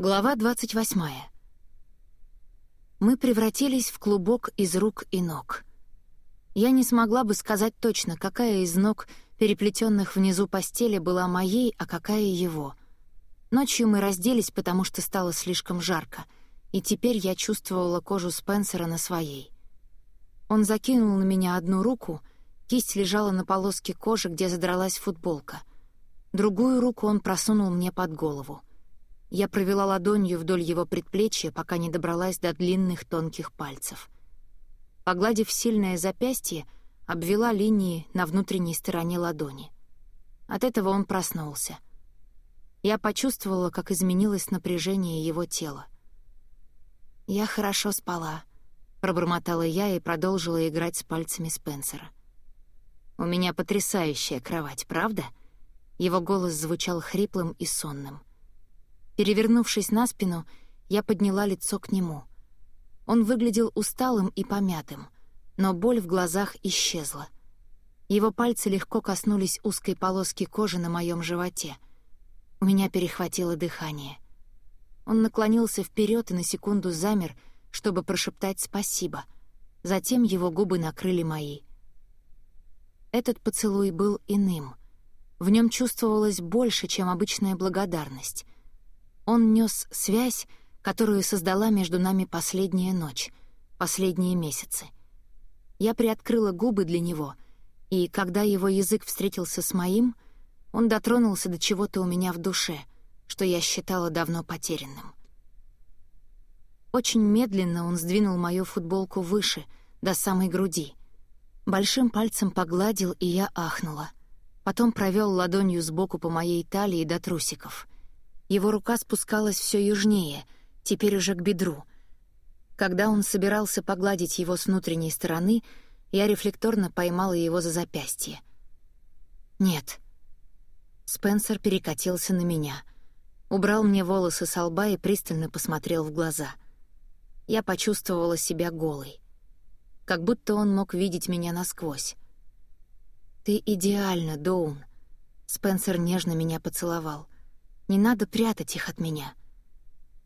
Глава 28. Мы превратились в клубок из рук и ног. Я не смогла бы сказать точно, какая из ног, переплетенных внизу постели, была моей, а какая его. Ночью мы разделись, потому что стало слишком жарко, и теперь я чувствовала кожу Спенсера на своей. Он закинул на меня одну руку, кисть лежала на полоске кожи, где задралась футболка. Другую руку он просунул мне под голову — я провела ладонью вдоль его предплечья, пока не добралась до длинных тонких пальцев. Погладив сильное запястье, обвела линии на внутренней стороне ладони. От этого он проснулся. Я почувствовала, как изменилось напряжение его тела. «Я хорошо спала», — пробормотала я и продолжила играть с пальцами Спенсера. «У меня потрясающая кровать, правда?» Его голос звучал хриплым и сонным. Перевернувшись на спину, я подняла лицо к нему. Он выглядел усталым и помятым, но боль в глазах исчезла. Его пальцы легко коснулись узкой полоски кожи на моем животе. У меня перехватило дыхание. Он наклонился вперед и на секунду замер, чтобы прошептать «спасибо». Затем его губы накрыли мои. Этот поцелуй был иным. В нем чувствовалось больше, чем обычная благодарность — он нес связь, которую создала между нами последняя ночь, последние месяцы. Я приоткрыла губы для него, и когда его язык встретился с моим, он дотронулся до чего-то у меня в душе, что я считала давно потерянным. Очень медленно он сдвинул мою футболку выше, до самой груди. Большим пальцем погладил, и я ахнула. Потом провел ладонью сбоку по моей талии до трусиков — его рука спускалась все южнее, теперь уже к бедру. Когда он собирался погладить его с внутренней стороны, я рефлекторно поймала его за запястье. «Нет». Спенсер перекатился на меня, убрал мне волосы со лба и пристально посмотрел в глаза. Я почувствовала себя голой. Как будто он мог видеть меня насквозь. «Ты идеальна, Доун», — Спенсер нежно меня поцеловал — не надо прятать их от меня.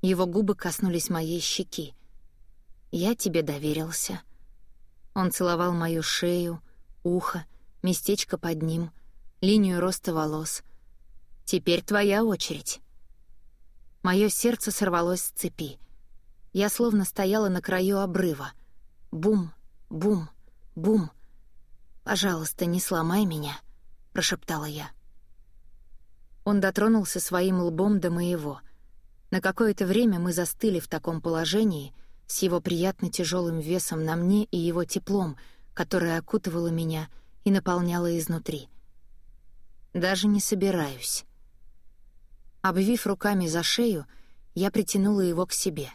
Его губы коснулись моей щеки. Я тебе доверился. Он целовал мою шею, ухо, местечко под ним, линию роста волос. Теперь твоя очередь. Мое сердце сорвалось с цепи. Я словно стояла на краю обрыва. Бум, бум, бум. «Пожалуйста, не сломай меня», — прошептала я. Он дотронулся своим лбом до моего. На какое-то время мы застыли в таком положении, с его приятно тяжелым весом на мне и его теплом, которое окутывало меня и наполняло изнутри. Даже не собираюсь. Обвив руками за шею, я притянула его к себе.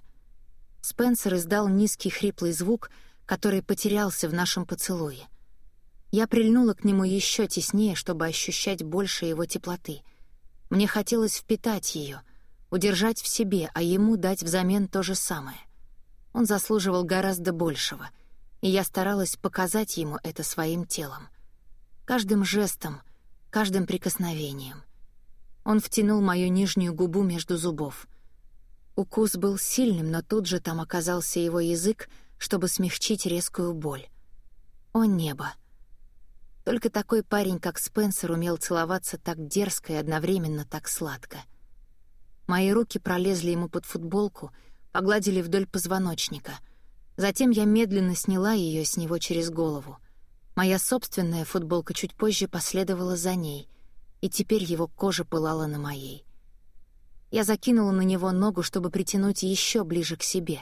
Спенсер издал низкий хриплый звук, который потерялся в нашем поцелуе. Я прильнула к нему еще теснее, чтобы ощущать больше его теплоты — мне хотелось впитать ее, удержать в себе, а ему дать взамен то же самое. Он заслуживал гораздо большего, и я старалась показать ему это своим телом. Каждым жестом, каждым прикосновением. Он втянул мою нижнюю губу между зубов. Укус был сильным, но тут же там оказался его язык, чтобы смягчить резкую боль. О небо! Только такой парень, как Спенсер, умел целоваться так дерзко и одновременно так сладко. Мои руки пролезли ему под футболку, погладили вдоль позвоночника. Затем я медленно сняла ее с него через голову. Моя собственная футболка чуть позже последовала за ней, и теперь его кожа пылала на моей. Я закинула на него ногу, чтобы притянуть еще ближе к себе.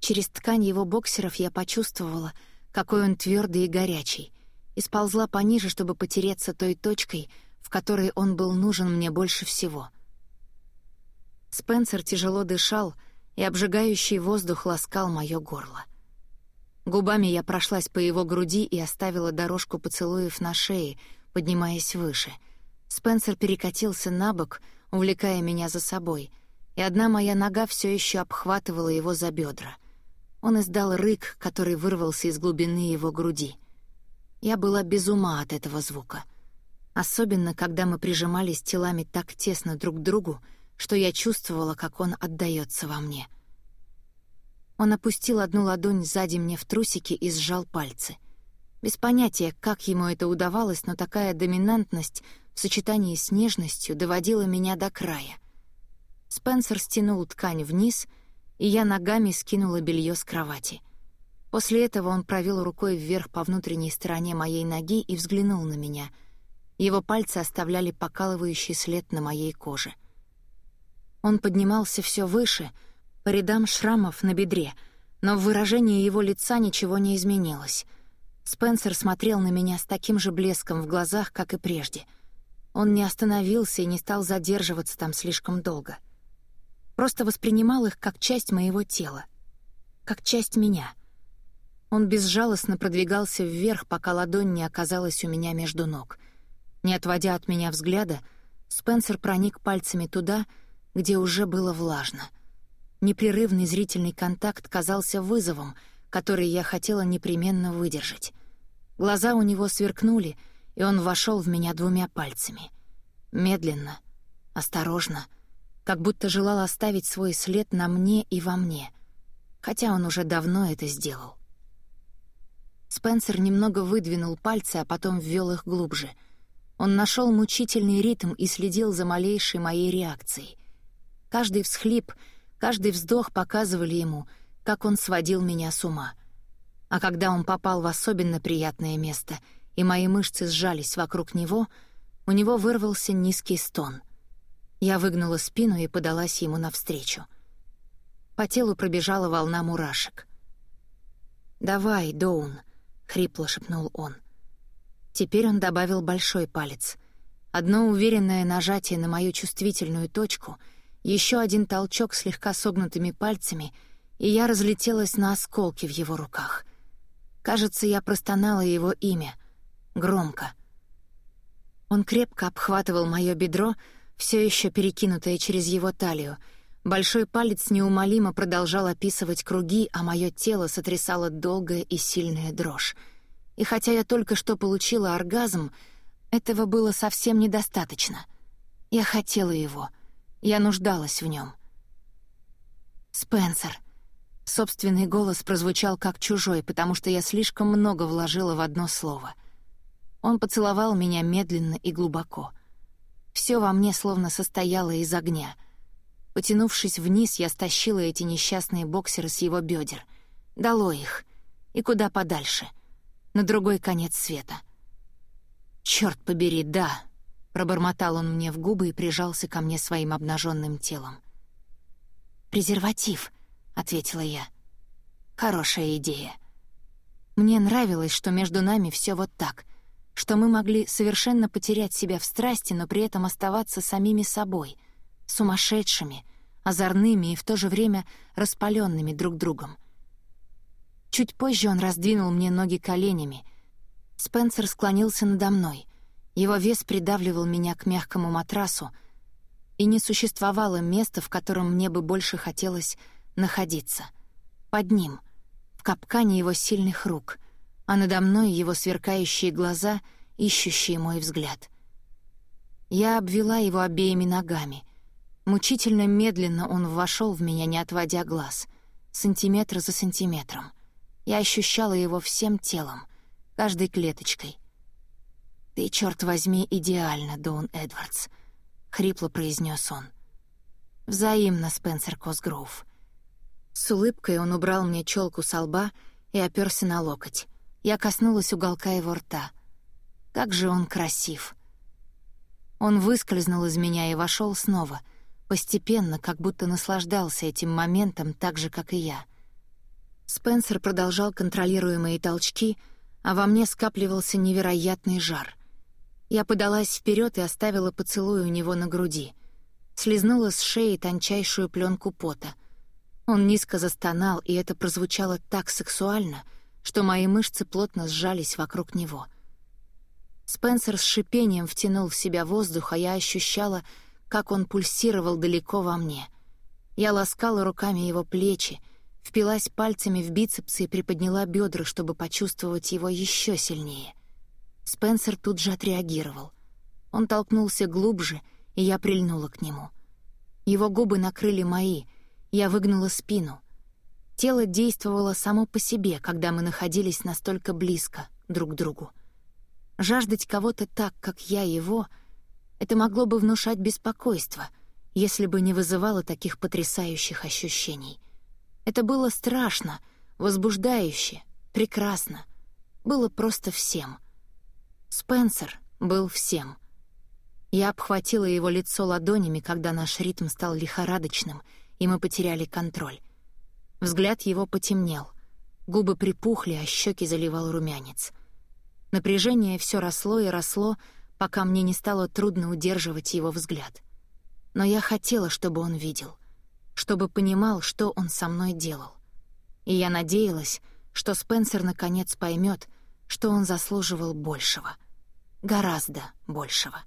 Через ткань его боксеров я почувствовала, какой он твердый и горячий — и сползла пониже, чтобы потереться той точкой, в которой он был нужен мне больше всего. Спенсер тяжело дышал, и обжигающий воздух ласкал моё горло. Губами я прошлась по его груди и оставила дорожку поцелуев на шее, поднимаясь выше. Спенсер перекатился на бок, увлекая меня за собой, и одна моя нога все еще обхватывала его за бедра. Он издал рык, который вырвался из глубины его груди — я была без ума от этого звука. Особенно, когда мы прижимались телами так тесно друг к другу, что я чувствовала, как он отдаётся во мне. Он опустил одну ладонь сзади мне в трусики и сжал пальцы. Без понятия, как ему это удавалось, но такая доминантность в сочетании с нежностью доводила меня до края. Спенсер стянул ткань вниз, и я ногами скинула белье с кровати. После этого он провел рукой вверх по внутренней стороне моей ноги и взглянул на меня. Его пальцы оставляли покалывающий след на моей коже. Он поднимался все выше, по рядам шрамов на бедре, но в выражении его лица ничего не изменилось. Спенсер смотрел на меня с таким же блеском в глазах, как и прежде. Он не остановился и не стал задерживаться там слишком долго. Просто воспринимал их как часть моего тела, как часть меня. Он безжалостно продвигался вверх, пока ладонь не оказалась у меня между ног. Не отводя от меня взгляда, Спенсер проник пальцами туда, где уже было влажно. Непрерывный зрительный контакт казался вызовом, который я хотела непременно выдержать. Глаза у него сверкнули, и он вошел в меня двумя пальцами. Медленно, осторожно, как будто желал оставить свой след на мне и во мне, хотя он уже давно это сделал. Спенсер немного выдвинул пальцы, а потом ввел их глубже. Он нашел мучительный ритм и следил за малейшей моей реакцией. Каждый всхлип, каждый вздох показывали ему, как он сводил меня с ума. А когда он попал в особенно приятное место, и мои мышцы сжались вокруг него, у него вырвался низкий стон. Я выгнула спину и подалась ему навстречу. По телу пробежала волна мурашек. «Давай, Доун», — хрипло шепнул он. Теперь он добавил большой палец. Одно уверенное нажатие на мою чувствительную точку — еще один толчок слегка согнутыми пальцами, и я разлетелась на осколки в его руках. Кажется, я простонала его имя. Громко. Он крепко обхватывал мое бедро, все еще перекинутое через его талию. Большой палец неумолимо продолжал описывать круги, а мое тело сотрясало долгая и сильная дрожь. И хотя я только что получила оргазм, этого было совсем недостаточно. Я хотела его — я нуждалась в нем. «Спенсер». Собственный голос прозвучал как чужой, потому что я слишком много вложила в одно слово. Он поцеловал меня медленно и глубоко. Все во мне словно состояло из огня. Потянувшись вниз, я стащила эти несчастные боксеры с его бедер. Дало их. И куда подальше. На другой конец света. Черт побери, да, Пробормотал он мне в губы и прижался ко мне своим обнаженным телом. «Презерватив», — ответила я. «Хорошая идея». Мне нравилось, что между нами все вот так, что мы могли совершенно потерять себя в страсти, но при этом оставаться самими собой, сумасшедшими, озорными и в то же время распаленными друг другом. Чуть позже он раздвинул мне ноги коленями. Спенсер склонился надо мной. Его вес придавливал меня к мягкому матрасу, и не существовало места, в котором мне бы больше хотелось находиться. Под ним, в капкане его сильных рук, а надо мной его сверкающие глаза, ищущие мой взгляд. Я обвела его обеими ногами. Мучительно медленно он вошел в меня, не отводя глаз, сантиметр за сантиметром. Я ощущала его всем телом, каждой клеточкой — «Ты, черт возьми, идеально, Доун Эдвардс», — хрипло произнес он. «Взаимно, Спенсер Косгроув». С улыбкой он убрал мне челку со лба и оперся на локоть. Я коснулась уголка его рта. Как же он красив! Он выскользнул из меня и вошел снова, постепенно, как будто наслаждался этим моментом так же, как и я. Спенсер продолжал контролируемые толчки, а во мне скапливался невероятный жар. Я подалась вперед и оставила поцелуй у него на груди. Слизнула с шеи тончайшую пленку пота. Он низко застонал, и это прозвучало так сексуально, что мои мышцы плотно сжались вокруг него. Спенсер с шипением втянул в себя воздух, а я ощущала, как он пульсировал далеко во мне. Я ласкала руками его плечи, впилась пальцами в бицепсы и приподняла бедра, чтобы почувствовать его еще сильнее. Спенсер тут же отреагировал. Он толкнулся глубже, и я прильнула к нему. Его губы накрыли мои, я выгнула спину. Тело действовало само по себе, когда мы находились настолько близко друг к другу. Жаждать кого-то так, как я его, это могло бы внушать беспокойство, если бы не вызывало таких потрясающих ощущений. Это было страшно, возбуждающе, прекрасно. Было просто всем. Спенсер был всем. Я обхватила его лицо ладонями, когда наш ритм стал лихорадочным, и мы потеряли контроль. Взгляд его потемнел. Губы припухли, а щеки заливал румянец. Напряжение все росло и росло, пока мне не стало трудно удерживать его взгляд. Но я хотела, чтобы он видел, чтобы понимал, что он со мной делал. И я надеялась, что Спенсер наконец поймет, что он заслуживал большего. Гораздо большего.